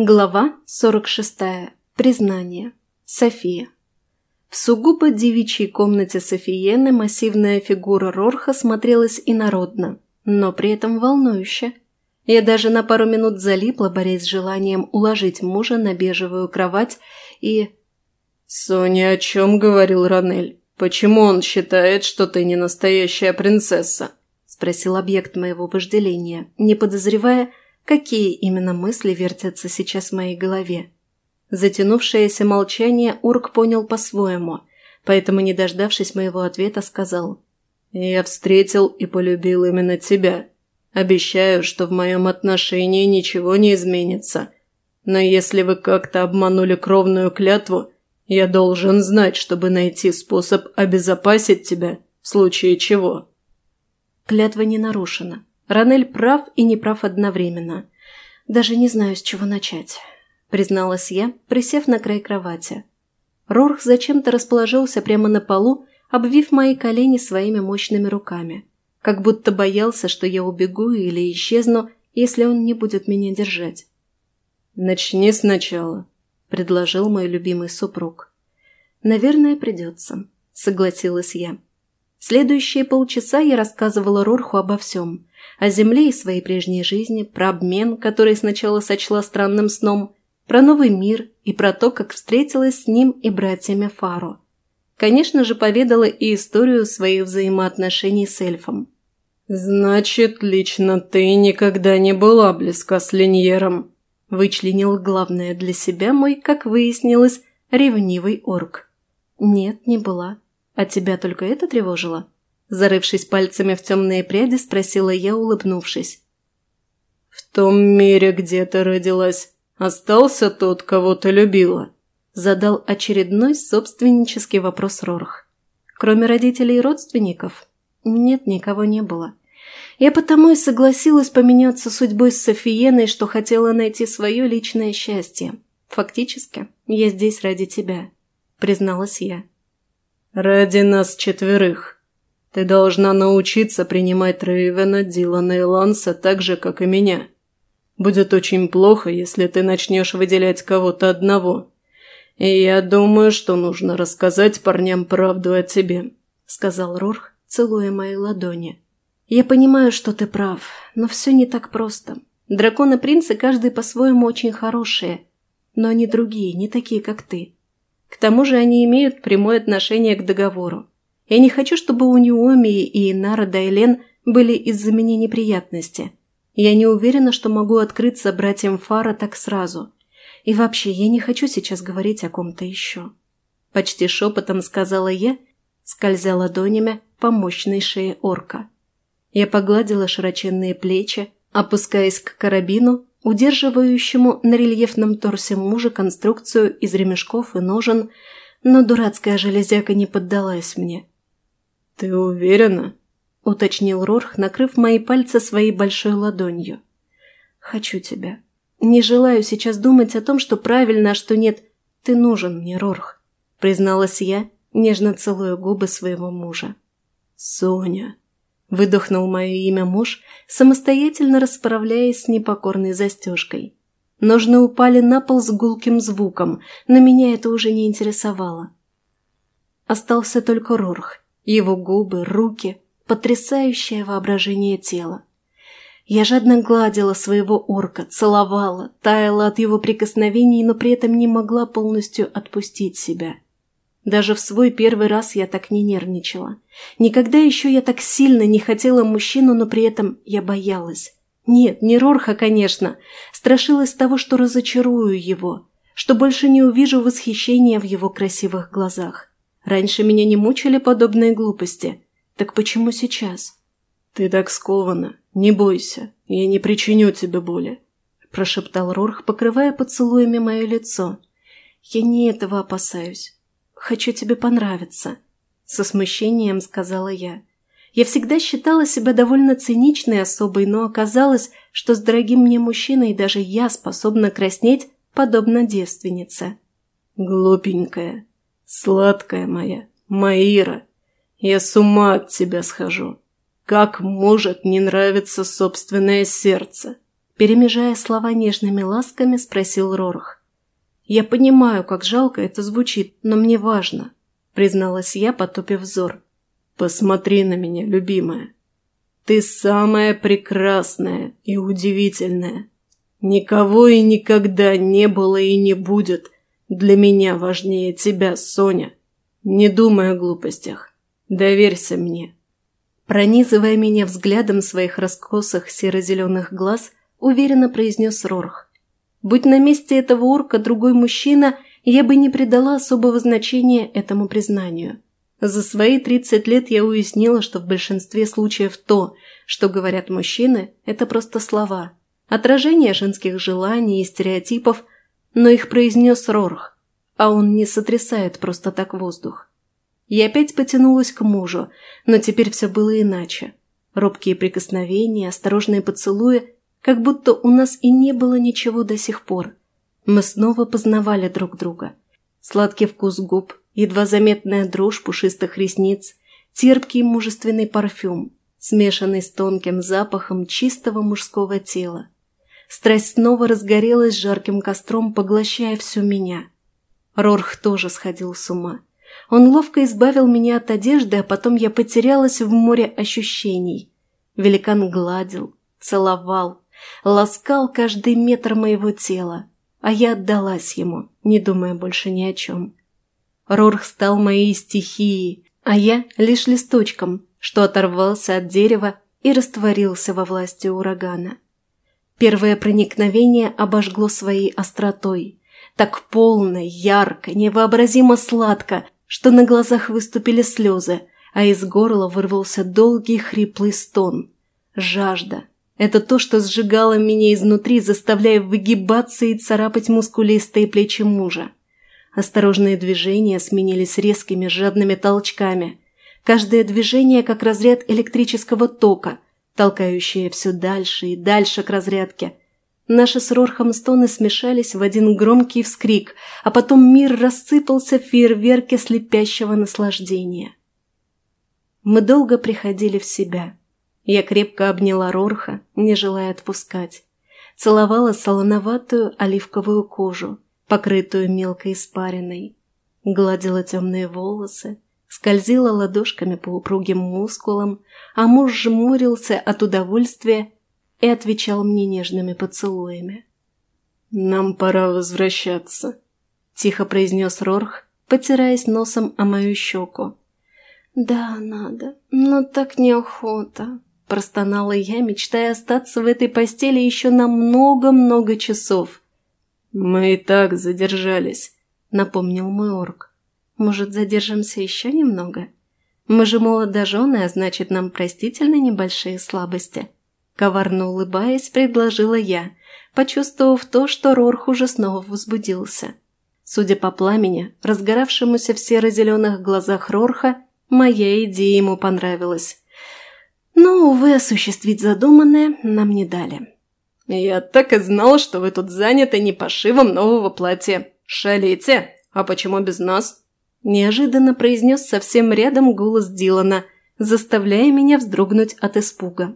Глава 46. Признание. София. В сугубо девичьей комнате Софиены массивная фигура Рорха смотрелась инородно, но при этом волнующе. Я даже на пару минут залипла, борясь с желанием уложить мужа на бежевую кровать и... «Соня, о чем говорил Ранель? Почему он считает, что ты не настоящая принцесса?» – спросил объект моего вожделения, не подозревая, Какие именно мысли вертятся сейчас в моей голове? Затянувшееся молчание Урк понял по-своему, поэтому, не дождавшись моего ответа, сказал «Я встретил и полюбил именно тебя. Обещаю, что в моем отношении ничего не изменится. Но если вы как-то обманули кровную клятву, я должен знать, чтобы найти способ обезопасить тебя в случае чего». Клятва не нарушена. Ранель прав и не прав одновременно. Даже не знаю, с чего начать, призналась я, присев на край кровати. Рорх зачем-то расположился прямо на полу, обвив мои колени своими мощными руками, как будто боялся, что я убегу или исчезну, если он не будет меня держать. «Начни сначала», – предложил мой любимый супруг. «Наверное, придется», – согласилась я. Следующие полчаса я рассказывала Рорху обо всем о земле и своей прежней жизни, про обмен, который сначала сочла странным сном, про новый мир и про то, как встретилась с ним и братьями Фаро. Конечно же, поведала и историю своих взаимоотношений с эльфом. «Значит, лично ты никогда не была близка с Линьером», – вычленил главное для себя мой, как выяснилось, ревнивый орк. «Нет, не была. А тебя только это тревожило?» Зарывшись пальцами в темные пряди, спросила я, улыбнувшись. «В том мире, где ты родилась, остался тот, кого ты любила?» Задал очередной собственнический вопрос Рорх. «Кроме родителей и родственников?» «Нет, никого не было. Я потому и согласилась поменяться судьбой с Софиеной, что хотела найти свое личное счастье. Фактически, я здесь ради тебя», — призналась я. «Ради нас четверых», ты должна научиться принимать Рейвена, Дилана и Ланса так же, как и меня. Будет очень плохо, если ты начнешь выделять кого-то одного. И я думаю, что нужно рассказать парням правду о тебе», — сказал Рорх, целуя мои ладони. «Я понимаю, что ты прав, но все не так просто. Драконы-принцы каждый по-своему очень хорошие, но они другие, не такие, как ты. К тому же они имеют прямое отношение к договору. Я не хочу, чтобы у Неомии и Инара Дайлен были из-за меня неприятности. Я не уверена, что могу открыться братьям Фара так сразу. И вообще, я не хочу сейчас говорить о ком-то еще. Почти шепотом сказала я, скользя ладонями по мощной шее орка. Я погладила широченные плечи, опускаясь к карабину, удерживающему на рельефном торсе мужа конструкцию из ремешков и ножен, но дурацкая железяка не поддалась мне. «Ты уверена?» – уточнил Рорх, накрыв мои пальцы своей большой ладонью. «Хочу тебя. Не желаю сейчас думать о том, что правильно, а что нет. Ты нужен мне, Рорх», – призналась я, нежно целуя губы своего мужа. «Соня», – выдохнул мое имя муж, самостоятельно расправляясь с непокорной застежкой. Ножны упали на пол с гулким звуком, но меня это уже не интересовало. Остался только Рорх – его губы, руки, потрясающее воображение тела. Я жадно гладила своего орка, целовала, таяла от его прикосновений, но при этом не могла полностью отпустить себя. Даже в свой первый раз я так не нервничала. Никогда еще я так сильно не хотела мужчину, но при этом я боялась. Нет, не Рорха, конечно. Страшилась того, что разочарую его, что больше не увижу восхищения в его красивых глазах. Раньше меня не мучили подобные глупости. Так почему сейчас? «Ты так скована. Не бойся. Я не причиню тебе боли», – прошептал Рорх, покрывая поцелуями мое лицо. «Я не этого опасаюсь. Хочу тебе понравиться», – со смущением сказала я. Я всегда считала себя довольно циничной особой, но оказалось, что с дорогим мне мужчиной даже я способна краснеть, подобно девственнице. «Глупенькая», Сладкая моя, Маира, я с ума от тебя схожу. Как может не нравиться собственное сердце?» Перемежая слова нежными ласками, спросил Рорх. «Я понимаю, как жалко это звучит, но мне важно», призналась я, потупив взор. «Посмотри на меня, любимая. Ты самая прекрасная и удивительная. Никого и никогда не было и не будет для меня важнее тебя, Соня. Не думай о глупостях. Доверься мне». Пронизывая меня взглядом своих раскосых серо-зеленых глаз, уверенно произнес Рорх. «Будь на месте этого орка другой мужчина, я бы не придала особого значения этому признанию. За свои 30 лет я уяснила, что в большинстве случаев то, что говорят мужчины, это просто слова, отражение женских желаний и стереотипов, но их произнес Рорх, а он не сотрясает просто так воздух. Я опять потянулась к мужу, но теперь все было иначе. Робкие прикосновения, осторожные поцелуи, как будто у нас и не было ничего до сих пор. Мы снова познавали друг друга. Сладкий вкус губ, едва заметная дрожь пушистых ресниц, терпкий мужественный парфюм, смешанный с тонким запахом чистого мужского тела. Страсть снова разгорелась жарким костром, поглощая всю меня. Рорх тоже сходил с ума. Он ловко избавил меня от одежды, а потом я потерялась в море ощущений. Великан гладил, целовал, ласкал каждый метр моего тела а я отдалась ему, не думая больше ни о чем. Рорх стал моей стихией, а я лишь листочком, что оторвался от дерева и растворился во власти урагана. Первое проникновение обожгло своей остротой, так полно, ярко, невообразимо сладко, что на глазах выступили слезы, а из горла вырвался долгий хриплый стон. Жажда, это то, что сжигало меня изнутри, заставляя выгибаться и царапать мускулистые плечи мужа. Осторожные движения сменились резкими жадными толчками. Каждое движение как разряд электрического тока, толкающее все дальше и дальше к разрядке. Наши с Рорхом стоны смешались в один громкий вскрик, а потом мир рассыпался в фейерверке слепящего наслаждения. Мы долго приходили в себя – я крепко обняла Рорха, не желая отпускать. Целовала солоноватую оливковую кожу, покрытую мелкой испариной. Гладила темные волосы, скользила ладошками по упругим мускулам, а муж жмурился от удовольствия и отвечал мне нежными поцелуями. «Нам пора возвращаться», — тихо произнес Рорх, потираясь носом о мою щеку. «Да, надо, но так неохота», Простонала я, мечтая остаться в этой постели еще на много-много часов. «Мы и так задержались», — напомнил мой орк. «Может, задержимся еще немного? Мы же молодожены, а значит, нам простительны небольшие слабости». Коварно улыбаясь, предложила я, почувствовав то, что Рорх уже снова возбудился. Судя по пламени, разгоравшемуся в серо-зеленых глазах Рорха, моя идея ему понравилась. Но, увы, осуществить задуманное нам не дали. «Я так и знал, что вы тут заняты не пошивом нового платья. Шалите! А почему без нас?» Неожиданно произнес совсем рядом голос Дилана, заставляя меня вздрогнуть от испуга.